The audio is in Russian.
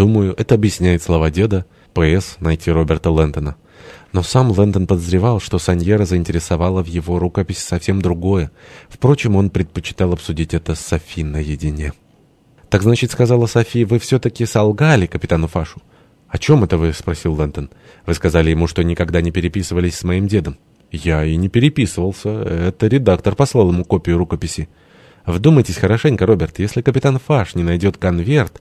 Думаю, это объясняет слова деда «ПС. Найти Роберта Лэнтона». Но сам Лэндон подозревал, что Саньера заинтересовала в его рукописи совсем другое. Впрочем, он предпочитал обсудить это с Софи наедине. «Так значит, — сказала Софи, — вы все-таки солгали капитану Фашу?» «О чем это вы?» — спросил Лэнтон. «Вы сказали ему, что никогда не переписывались с моим дедом». «Я и не переписывался. Это редактор послал ему копию рукописи». «Вдумайтесь хорошенько, Роберт. Если капитан Фаш не найдет конверт,